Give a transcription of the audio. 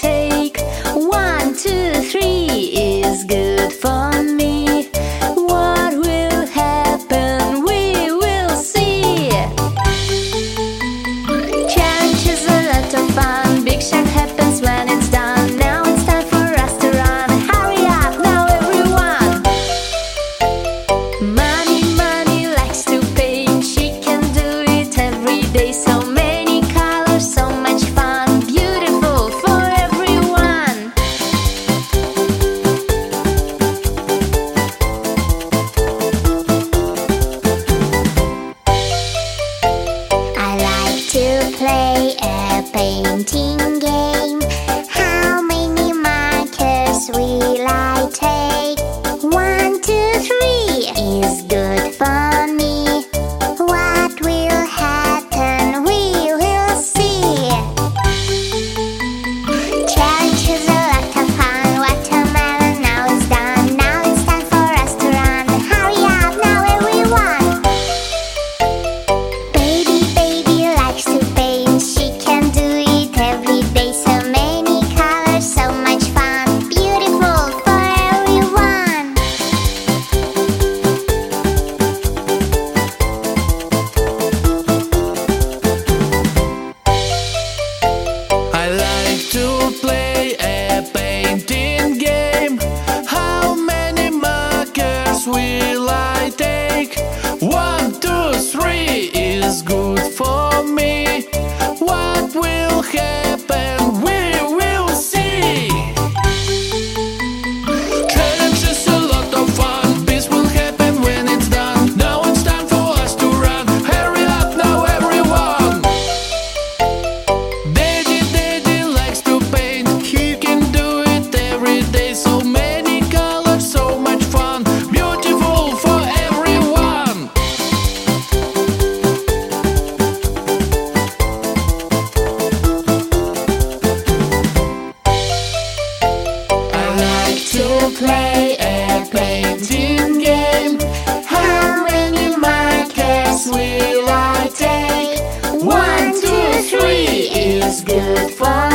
take. One, two, three is good for. To play a for me. play a painting game. How many markers will I take? One, two, three is good for